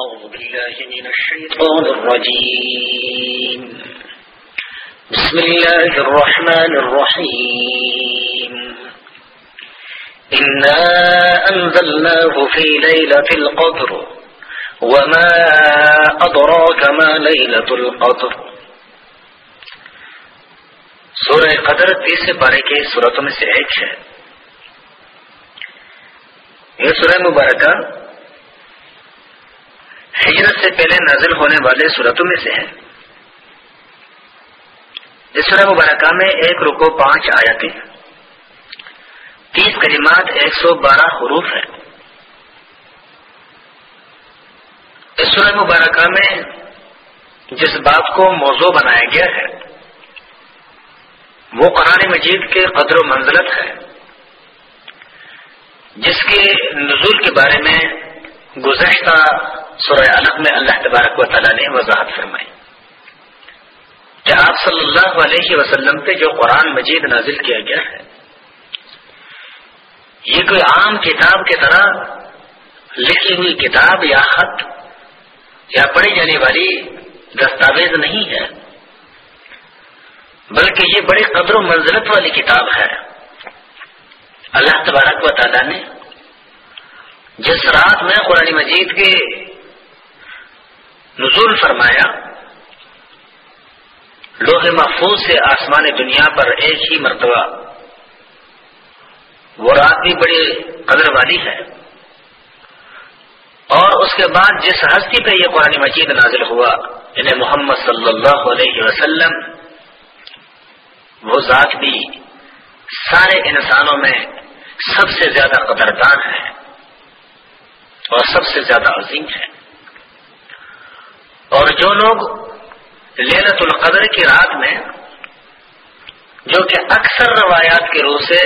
أعوذ بالله من الشيطان الرجيم. بسم الله الرحمن الرحيم. إنا أنزلناه في ليلة القدر. وما أدراك ما ليلة القدر. سورہ قدر تیسرے پارے کے صورتوں میں سے ایک ہے۔ یہ سورہ مبارکہ ہجرت سے پہلے نازل ہونے والے صورتوں میں سے ہے۔ اس سورہ مبارکہ میں ایک رکو پانچ آیتیں۔ تیس کلمات ایک سو بارہ حروف ہے اس سورہ مبارکہ میں جس بات کو موضوع بنایا گیا ہے، وہ قرآن مجید کے قدر و منزلت ہے۔ جس کے نزول کے بارے میں گزشتہ سورہ علق میں اللہ تبارک و تعالیٰ نے وضاحت فرمائی۔ کہ آپ صلی اللہ علیہ وسلم پہ جو قرآن مجید نازل کیا گیا ہے، یہ کوئی عام کتاب کی طرح لکھی ہوئی کتاب یا خط یا پڑھی جانے والی دستاویز نہیں ہے، بلکہ یہ بڑی قدر و منزلت والی کتاب ہے۔ اللہ تبارک و تعالیٰ نے جس رات میں قرآن مجید کے نزول فرمایا لوہ محفوظ سے آسمان دنیا پر ایک ہی مرتبہ، وہ رات بھی بڑی قدر والی ہے۔ اور اس کے بعد جس ہستی پہ یہ قرآن مجید نازل ہوا انہیں محمد صلی اللہ علیہ وسلم، وہ ذات بھی سارے انسانوں میں سب سے زیادہ قدردان ہے اور سب سے زیادہ عظیم ہے۔ اور جو لوگ لینت القدر کی رات میں، جو کہ اکثر روایات کے روح سے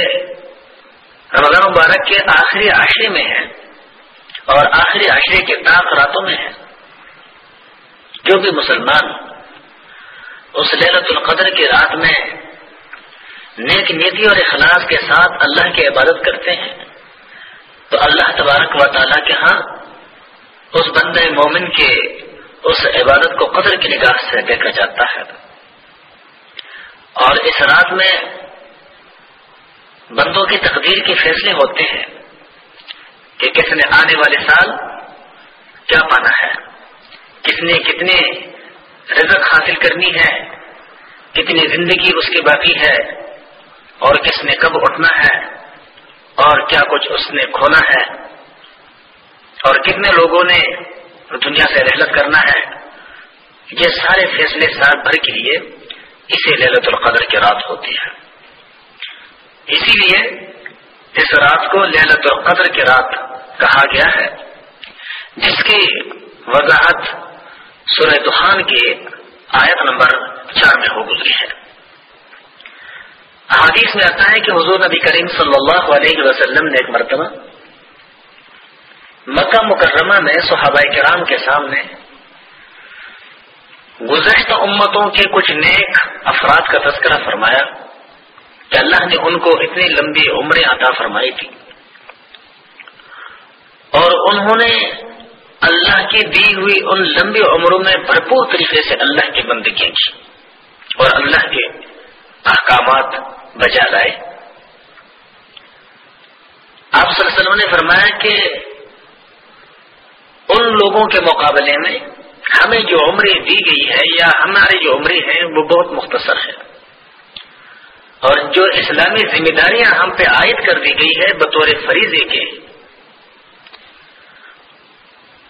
رمضان مبارک کے آخری عشرے میں ہیں اور آخری عشرے کے تاک راتوں میں ہیں، جو بھی مسلمان اس لینت القدر کی رات میں نیک نیتی اور اخلاص کے ساتھ اللہ کی عبادت کرتے ہیں، تو اللہ تبارک و تعالیٰ کے ہاں اس بند مومن کے اس عبادت کو قدر کی نگاہ سے دیکھا جاتا ہے۔ اور اس رات میں بندوں کی تقدیر کے فیصلے ہوتے ہیں کہ کس نے آنے والے سال کیا پانا ہے۔ کس نے کتنے رزق حاصل کرنی ہے، کتنی زندگی اس کی باقی ہے، اور کس نے کب اٹھنا ہے، اور کیا کچھ اس نے کھونا ہے۔ اور کتنے لوگوں نے دنیا سے رحلت کرنا ہے، یہ سارے فیصلے سال بھر کے لیے اسے للت القدر کی رات ہوتی ہے۔ اسی لیے اس رات کو للت القدر کی رات کہا گیا ہے، جس کی وضاحت سورہ دخان کی آیت نمبر چار میں ہو گزری ہے۔ حادیث میں آتا ہے کہ حضور نبی کریم صلی اللہ علیہ وسلم نے ایک مرتبہ مکہ مکرمہ میں صحابہ کرام کے سامنے گزشتہ امتوں کے کچھ نیک افراد کا تذکرہ فرمایا کہ اللہ نے ان کو اتنی لمبی عمریں عطا فرمائی تھی اور انہوں نے اللہ کی دی ہوئی ان لمبی عمروں میں بھرپور طریقے سے اللہ کی بندگیاں کی اور اللہ کے احکامات بجا لائے۔ آپ صلی اللہ علیہ وسلم نے فرمایا کہ لوگوں کے مقابلے میں ہمیں جو عمریں دی گئی ہے یا ہمارے جو عمریں ہیں وہ بہت مختصر ہے اور جو اسلامی ذمہ داریاں ہم پہ عائد کر دی گئی ہے بطور فریضے کے،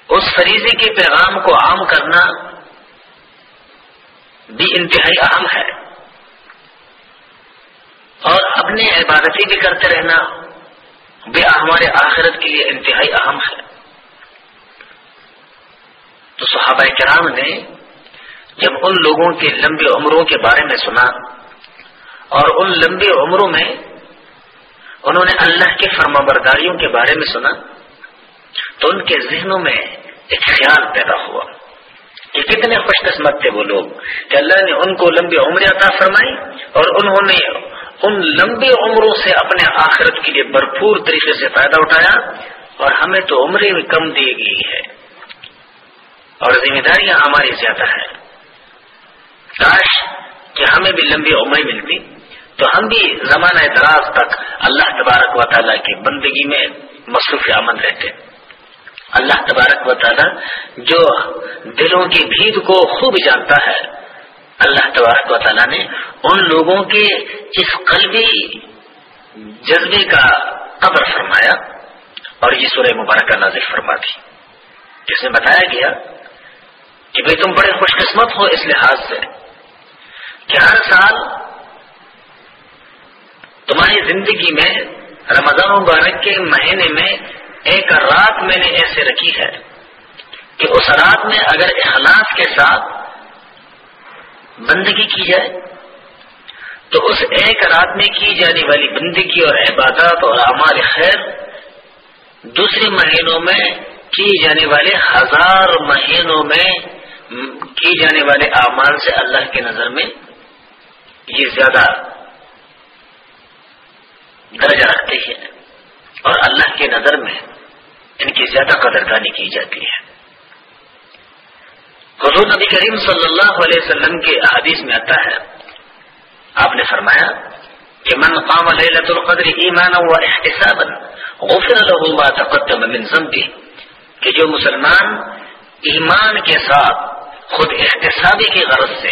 اس فریضے کے پیغام کو عام کرنا بھی انتہائی اہم ہے۔ اور اپنی عبادتی بھی کرتے رہنا بھی ہمارے آخرت کے لیے انتہائی اہم ہے۔ صحابہ کرام نے جب ان لوگوں کے لمبی عمروں کے بارے میں سنا اور ان لمبی عمروں میں انہوں نے اللہ کے فرما برداریوں کے بارے میں سنا، تو ان کے ذہنوں میں ایک خیال پیدا ہوا کہ کتنے خوش قسمت تھے وہ لوگ کہ اللہ نے ان کو لمبی عمر عطا فرمائی اور انہوں نے ان لمبی عمروں سے اپنے آخرت کے لیے بھرپور طریقے سے فائدہ اٹھایا اور ہمیں تو عمریں بھی کم دی گئی ہے اور ذمہ داریاں ہماری زیادہ ہیں۔ کاش کہ ہمیں بھی لمبی عمر ملتی، تو ہم بھی زمانہ دراز تک اللہ تبارک و تعالیٰ کی بندگی میں مصروف امن رہتے۔ اللہ تبارک و تعالیٰ جو دلوں کی بھید کو خوب جانتا ہے، اللہ تبارک و تعالیٰ نے ان لوگوں کے اس قلبی جذبے کا قبر فرمایا اور یہ سورہ مبارکہ نازل فرما دی۔ جس میں بتایا گیا کہ بھائی تم بڑے خوش قسمت ہو اس لحاظ سے۔ کہ ہر سال تمہاری زندگی میں، رمضان مبارک کے مہینے میں ایک رات میں نے ایسے رکھی ہے کہ اس رات میں اگر اخلاص کے ساتھ بندگی کی جائے، تو اس ایک رات میں کی جانے والی بندگی اور عبادات اور اعمال خیر دوسرے مہینوں میں کی جانے والے ہزار مہینوں میں کی جانے والے اعمال سے اللہ کے نظر میں یہ زیادہ درجہ رکھتے ہیں اور اللہ کی نظر میں ان کی زیادہ قدردانی کی جاتی ہے۔ حضور نبی کریم صلی اللہ علیہ وسلم کے احادیث میں آتا ہے۔ آپ نے فرمایا کہ من قام لیلت القدر ایمانا و احتسابا غفر له ما تقدم من ذنبه، کہ جو مسلمان ایمان کے ساتھ خود احتسابی کی غرض سے